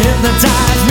hypnotize me.